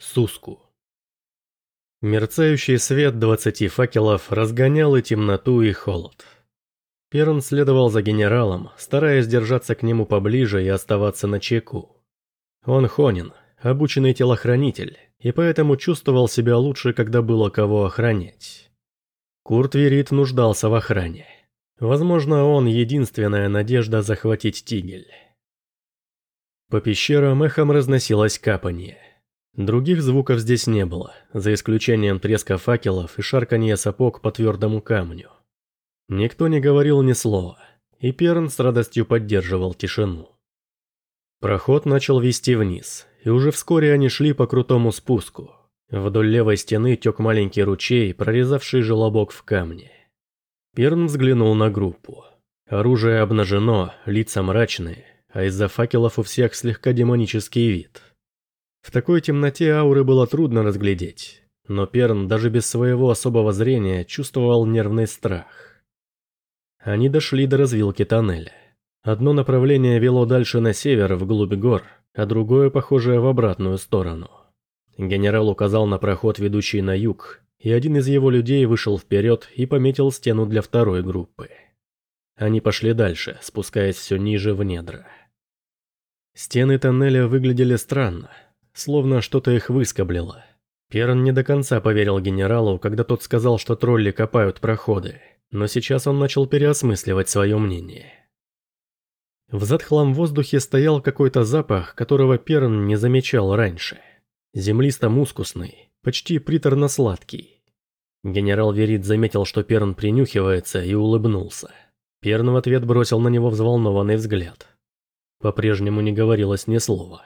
Суску. Мерцающий свет двадцати факелов разгонял и темноту, и холод. Перн следовал за генералом, стараясь держаться к нему поближе и оставаться на чеку. Он хонин, обученный телохранитель, и поэтому чувствовал себя лучше, когда было кого охранять. Курт Верит нуждался в охране. Возможно, он единственная надежда захватить Тигель. По пещерам эхом разносилось капанье. Других звуков здесь не было, за исключением треска факелов и шарканья сапог по твердому камню. Никто не говорил ни слова, и Перн с радостью поддерживал тишину. Проход начал вести вниз, и уже вскоре они шли по крутому спуску. Вдоль левой стены тек маленький ручей, прорезавший желобок в камне. Перн взглянул на группу. Оружие обнажено, лица мрачные, а из-за факелов у всех слегка демонический вид – в такой темноте ауры было трудно разглядеть, но Перн даже без своего особого зрения чувствовал нервный страх. Они дошли до развилки тоннеля. Одно направление вело дальше на север, вглубь гор, а другое, похожее, в обратную сторону. Генерал указал на проход, ведущий на юг, и один из его людей вышел вперед и пометил стену для второй группы. Они пошли дальше, спускаясь все ниже в недра. Стены тоннеля выглядели странно, словно что-то их выскоблило. Перн не до конца поверил генералу, когда тот сказал, что тролли копают проходы, но сейчас он начал переосмысливать свое мнение. В затхлом воздухе стоял какой-то запах, которого Перн не замечал раньше. Землисто-мускусный, почти приторно-сладкий. Генерал Верит заметил, что Перн принюхивается, и улыбнулся. Перн в ответ бросил на него взволнованный взгляд. По-прежнему не говорилось ни слова.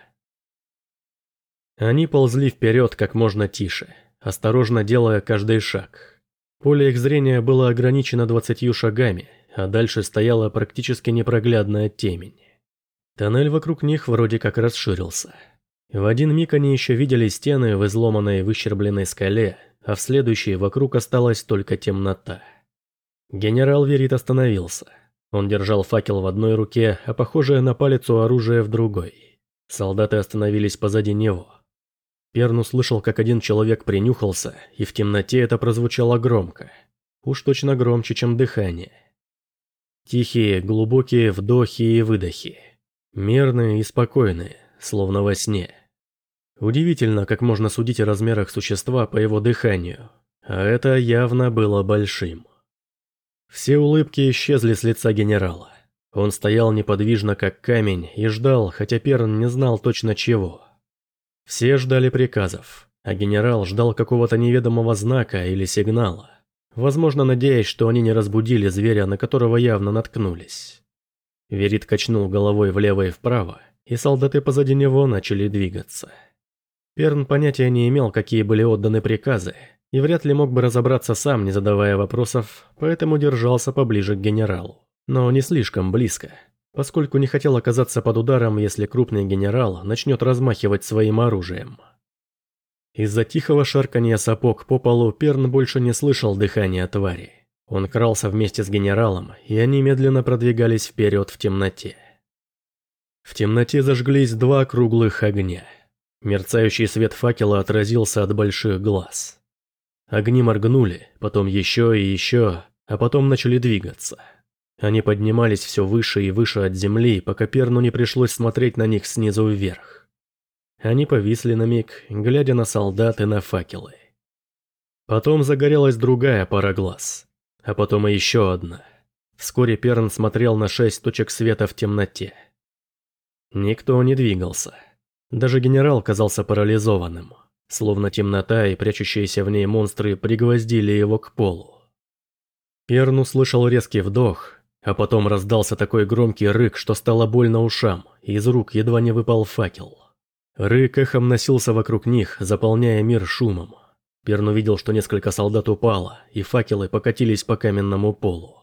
Они ползли вперед как можно тише, осторожно делая каждый шаг. Поле их зрения было ограничено двадцатью шагами, а дальше стояла практически непроглядная темень. Тоннель вокруг них вроде как расширился. В один миг они еще видели стены в изломанной выщербленной скале, а в следующий вокруг осталась только темнота. Генерал Верит остановился. Он держал факел в одной руке, а похожее на палицу оружие в другой. Солдаты остановились позади него. Перн услышал, как один человек принюхался, и в темноте это прозвучало громко. Уж точно громче, чем дыхание. Тихие, глубокие вдохи и выдохи. Мерные и спокойные, словно во сне. Удивительно, как можно судить о размерах существа по его дыханию. А это явно было большим. Все улыбки исчезли с лица генерала. Он стоял неподвижно, как камень, и ждал, хотя Перн не знал точно чего. Все ждали приказов, а генерал ждал какого-то неведомого знака или сигнала, возможно, надеясь, что они не разбудили зверя, на которого явно наткнулись. Верит качнул головой влево и вправо, и солдаты позади него начали двигаться. Перн понятия не имел, какие были отданы приказы, и вряд ли мог бы разобраться сам, не задавая вопросов, поэтому держался поближе к генералу. Но не слишком близко, поскольку не хотел оказаться под ударом, если крупный генерал начнет размахивать своим оружием. Из-за тихого шарканья сапог по полу Перн больше не слышал дыхания твари. Он крался вместе с генералом, и они медленно продвигались вперед в темноте. В темноте зажглись два круглых огня. Мерцающий свет факела отразился от больших глаз. Огни моргнули, потом еще и еще, а потом начали двигаться – они поднимались все выше и выше от земли, пока Перну не пришлось смотреть на них снизу вверх. Они повисли на миг, глядя на солдат и на факелы. Потом загорелась другая пара глаз, а потом и еще одна. Вскоре Перн смотрел на шесть точек света в темноте. Никто не двигался. Даже генерал казался парализованным, словно темнота и прячущиеся в ней монстры пригвоздили его к полу. Перн услышал резкий вдох, а потом раздался такой громкий рык, что стало больно ушам, и из рук едва не выпал факел. Рык эхом носился вокруг них, заполняя мир шумом. Перн увидел, что несколько солдат упало, и факелы покатились по каменному полу.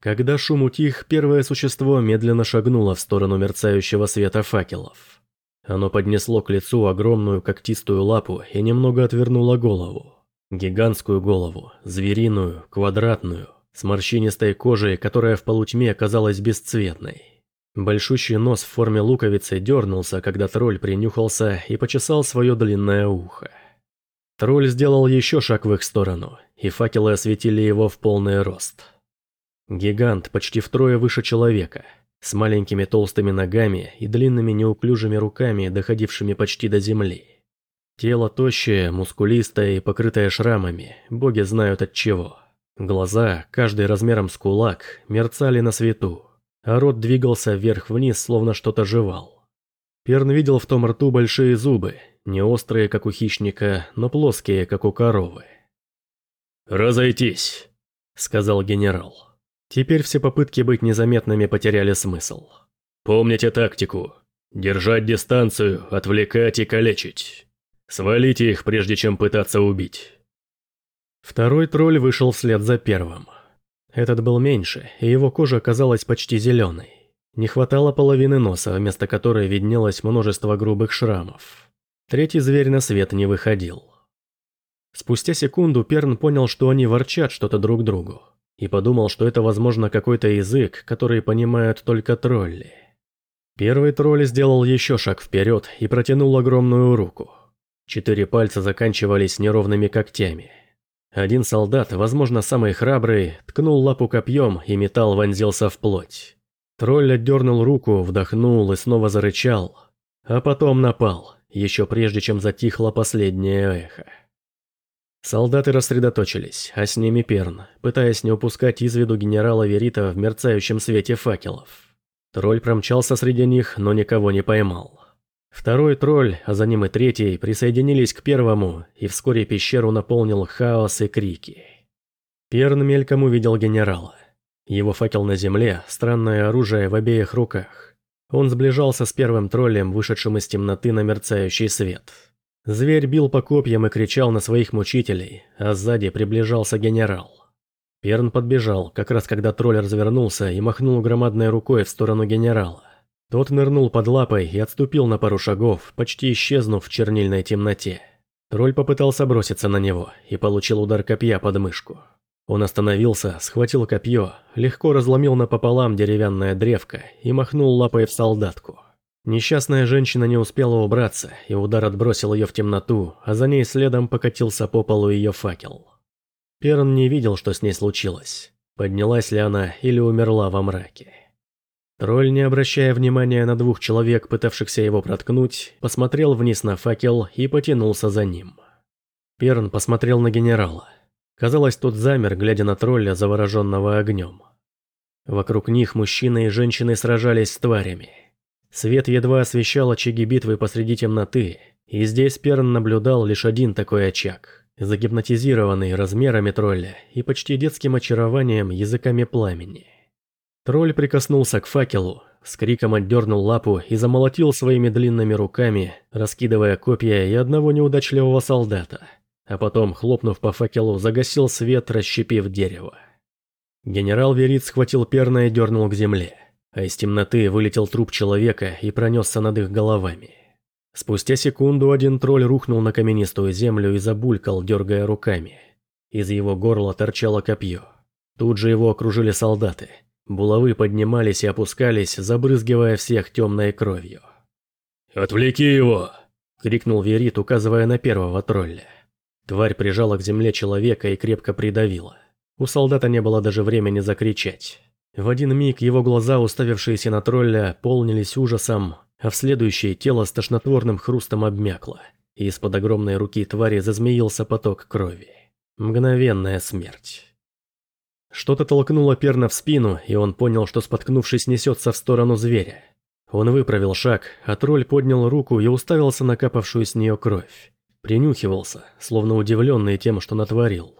Когда шум утих, первое существо медленно шагнуло в сторону мерцающего света факелов. Оно поднесло к лицу огромную когтистую лапу и немного отвернуло голову. Гигантскую голову, звериную, квадратную, с морщинистой кожей, которая в полутьме оказалась бесцветной. Большущий нос в форме луковицы дернулся, когда тролль принюхался и почесал свое длинное ухо. Тролль сделал еще шаг в их сторону, и факелы осветили его в полный рост. Гигант почти втрое выше человека, с маленькими толстыми ногами и длинными неуклюжими руками, доходившими почти до земли. Тело тощее, мускулистое и покрытое шрамами, боги знают от чего. Глаза, каждый размером с кулак, мерцали на свету, а рот двигался вверх-вниз, словно что-то жевал. Перн видел в том рту большие зубы, не острые, как у хищника, но плоские, как у коровы. «Разойтись», — сказал генерал. Теперь все попытки быть незаметными потеряли смысл. «Помните тактику. Держать дистанцию, отвлекать и калечить. Свалите их, прежде чем пытаться убить». Второй тролль вышел вслед за первым. Этот был меньше, и его кожа казалась почти зеленой. Не хватало половины носа, вместо которой виднелось множество грубых шрамов. Третий зверь на свет не выходил. Спустя секунду Перн понял, что они ворчат что-то друг другу, и подумал, что это, возможно, какой-то язык, который понимают только тролли. Первый тролль сделал еще шаг вперед и протянул огромную руку. Четыре пальца заканчивались неровными когтями. Один солдат, возможно, самый храбрый, ткнул лапу копьем, и металл вонзился в плоть. Тролль отдернул руку, вдохнул и снова зарычал, а потом напал, еще прежде чем затихло последнее эхо. Солдаты рассредоточились, а с ними Перн, пытаясь не упускать из виду генерала Верита в мерцающем свете факелов. Тролль промчался среди них, но никого не поймал. Второй тролль, а за ним и третий, присоединились к первому, и вскоре пещеру наполнил хаос и крики. Перн мельком увидел генерала. Его факел на земле, странное оружие в обеих руках. Он сближался с первым троллем, вышедшим из темноты на мерцающий свет. Зверь бил по копьям и кричал на своих мучителей, а сзади приближался генерал. Перн подбежал, как раз когда тролль развернулся и махнул громадной рукой в сторону генерала. Тот нырнул под лапой и отступил на пару шагов, почти исчезнув в чернильной темноте. Тролль попытался броситься на него и получил удар копья под мышку. Он остановился, схватил копье, легко разломил напополам деревянное древко и махнул лапой в солдатку. Несчастная женщина не успела убраться, и удар отбросил ее в темноту, а за ней следом покатился по полу ее факел. Перн не видел, что с ней случилось. Поднялась ли она или умерла во мраке. Тролль, не обращая внимания на двух человек, пытавшихся его проткнуть, посмотрел вниз на факел и потянулся за ним. Перн посмотрел на генерала. Казалось, тот замер, глядя на тролля, завороженного огнем. Вокруг них мужчины и женщины сражались с тварями. Свет едва освещал очаги битвы посреди темноты, и здесь Перн наблюдал лишь один такой очаг, загипнотизированный размерами тролля и почти детским очарованием языками пламени. Тролль прикоснулся к факелу, с криком отдернул лапу и замолотил своими длинными руками, раскидывая копья и одного неудачливого солдата, а потом, хлопнув по факелу, загасил свет, расщепив дерево. Генерал Верит схватил перна и дернул к земле, а из темноты вылетел труп человека и пронесся над их головами. Спустя секунду один тролль рухнул на каменистую землю и забулькал, дергая руками. Из его горла торчало копье. Тут же его окружили солдаты – Булавы поднимались и опускались, забрызгивая всех темной кровью. «Отвлеки его!» – крикнул Верит, указывая на первого тролля. Тварь прижала к земле человека и крепко придавила. У солдата не было даже времени закричать. В один миг его глаза, уставившиеся на тролля, полнились ужасом, а в следующее тело с тошнотворным хрустом обмякло, и из-под огромной руки твари зазмеился поток крови. Мгновенная смерть. Что-то толкнуло Перна в спину, и он понял, что споткнувшись несется в сторону зверя. Он выправил шаг, а тролль поднял руку и уставился на капавшую с нее кровь. Принюхивался, словно удивленный тем, что натворил.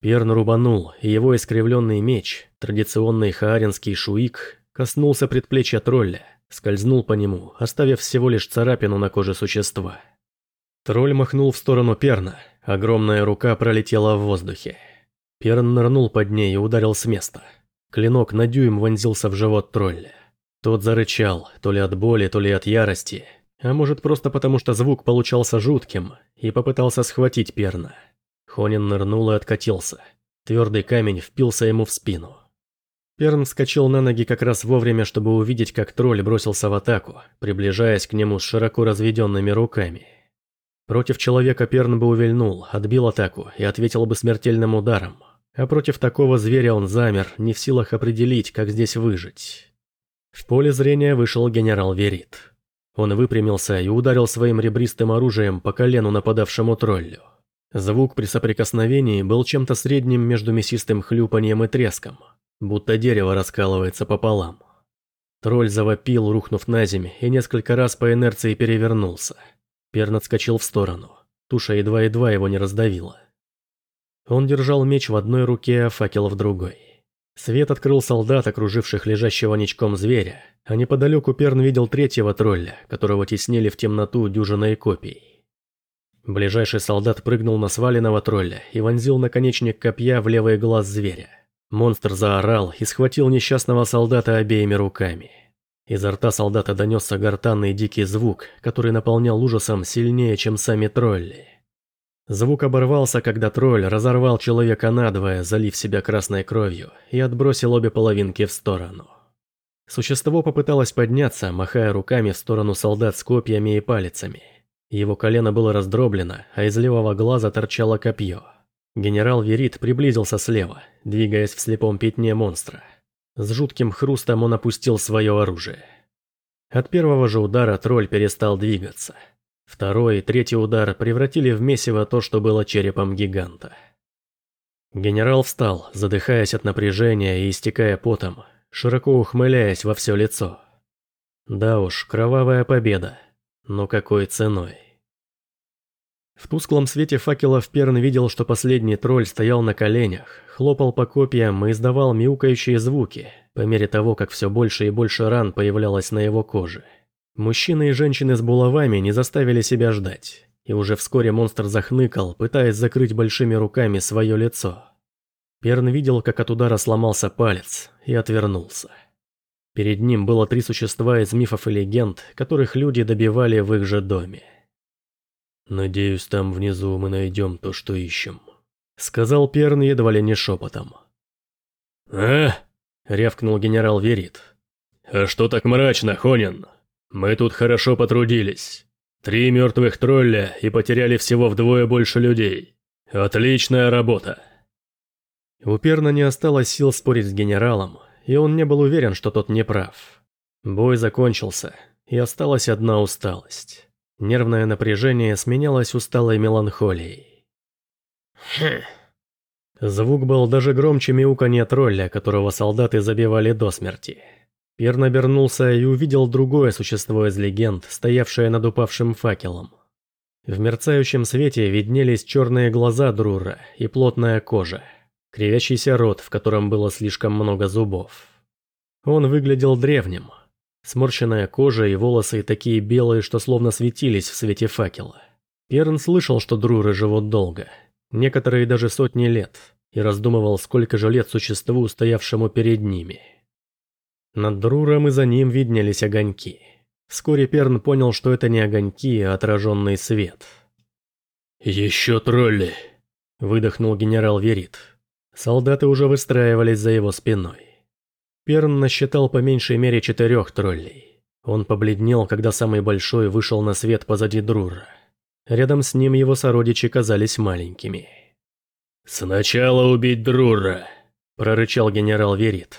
Перн рубанул, и его искривленный меч, традиционный хааринский шуик, коснулся предплечья тролля, скользнул по нему, оставив всего лишь царапину на коже существа. Тролль махнул в сторону Перна, огромная рука пролетела в воздухе. Перн нырнул под ней и ударил с места. Клинок на дюйм вонзился в живот тролля. Тот зарычал, то ли от боли, то ли от ярости, а может просто потому, что звук получался жутким, и попытался схватить Перна. Хонин нырнул и откатился. Твердый камень впился ему в спину. Перн вскочил на ноги как раз вовремя, чтобы увидеть, как тролль бросился в атаку, приближаясь к нему с широко разведенными руками. Против человека Перн бы увильнул, отбил атаку и ответил бы смертельным ударом. А против такого зверя он замер, не в силах определить, как здесь выжить. В поле зрения вышел генерал Верит. Он выпрямился и ударил своим ребристым оружием по колену нападавшему троллю. Звук при соприкосновении был чем-то средним между мясистым хлюпанием и треском, будто дерево раскалывается пополам. Тролль завопил, рухнув на землю, и несколько раз по инерции перевернулся. Перн отскочил в сторону. Туша едва-едва его не раздавила. Он держал меч в одной руке, а факел в другой. Свет открыл солдат, окруживших лежащего ничком зверя, а неподалеку Перн видел третьего тролля, которого теснили в темноту дюжиной копий. Ближайший солдат прыгнул на сваленного тролля и вонзил наконечник копья в левый глаз зверя. Монстр заорал и схватил несчастного солдата обеими руками. Изо рта солдата донесся гортанный дикий звук, который наполнял ужасом сильнее, чем сами тролли. Звук оборвался, когда тролль разорвал человека надвое, залив себя красной кровью, и отбросил обе половинки в сторону. Существо попыталось подняться, махая руками в сторону солдат с копьями и палицами. Его колено было раздроблено, а из левого глаза торчало копье. Генерал Верит приблизился слева, двигаясь в слепом пятне монстра. С жутким хрустом он опустил свое оружие. От первого же удара тролль перестал двигаться – Второй и третий удар превратили в месиво то, что было черепом гиганта. Генерал встал, задыхаясь от напряжения и истекая потом, широко ухмыляясь во все лицо. Да уж, кровавая победа. Но какой ценой? В тусклом свете факелов Перн видел, что последний тролль стоял на коленях, хлопал по копьям и издавал мяукающие звуки, по мере того, как все больше и больше ран появлялось на его коже. Мужчины и женщины с булавами не заставили себя ждать, и уже вскоре монстр захныкал, пытаясь закрыть большими руками свое лицо. Перн видел, как от удара сломался палец, и отвернулся. Перед ним было три существа из мифов и легенд, которых люди добивали в их же доме. «Надеюсь, там внизу мы найдем то, что ищем», — сказал Перн едва ли не шепотом. «А?» — рявкнул генерал Верит. «А что так мрачно, Хонин?» Мы тут хорошо потрудились. Три мертвых тролля и потеряли всего вдвое больше людей. Отличная работа. У Перна не осталось сил спорить с генералом, и он не был уверен, что тот не прав. Бой закончился, и осталась одна усталость. Нервное напряжение сменялось усталой меланхолией. Хм. Звук был даже громче мяуканья тролля, которого солдаты забивали до смерти. Перн обернулся и увидел другое существо из легенд, стоявшее над упавшим факелом. В мерцающем свете виднелись черные глаза Друра и плотная кожа, кривящийся рот, в котором было слишком много зубов. Он выглядел древним. Сморщенная кожа и волосы такие белые, что словно светились в свете факела. Перн слышал, что Друры живут долго, некоторые даже сотни лет, и раздумывал, сколько же лет существу, стоявшему перед ними – над Друром и за ним виднелись огоньки. Вскоре Перн понял, что это не огоньки, а отраженный свет. «Еще тролли!» – выдохнул генерал Верит. Солдаты уже выстраивались за его спиной. Перн насчитал по меньшей мере четырех троллей. Он побледнел, когда самый большой вышел на свет позади Друра. Рядом с ним его сородичи казались маленькими. «Сначала убить Друра!» – прорычал генерал Верит.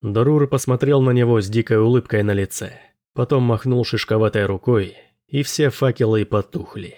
Дорур посмотрел на него с дикой улыбкой на лице, потом махнул шишковатой рукой, и все факелы потухли.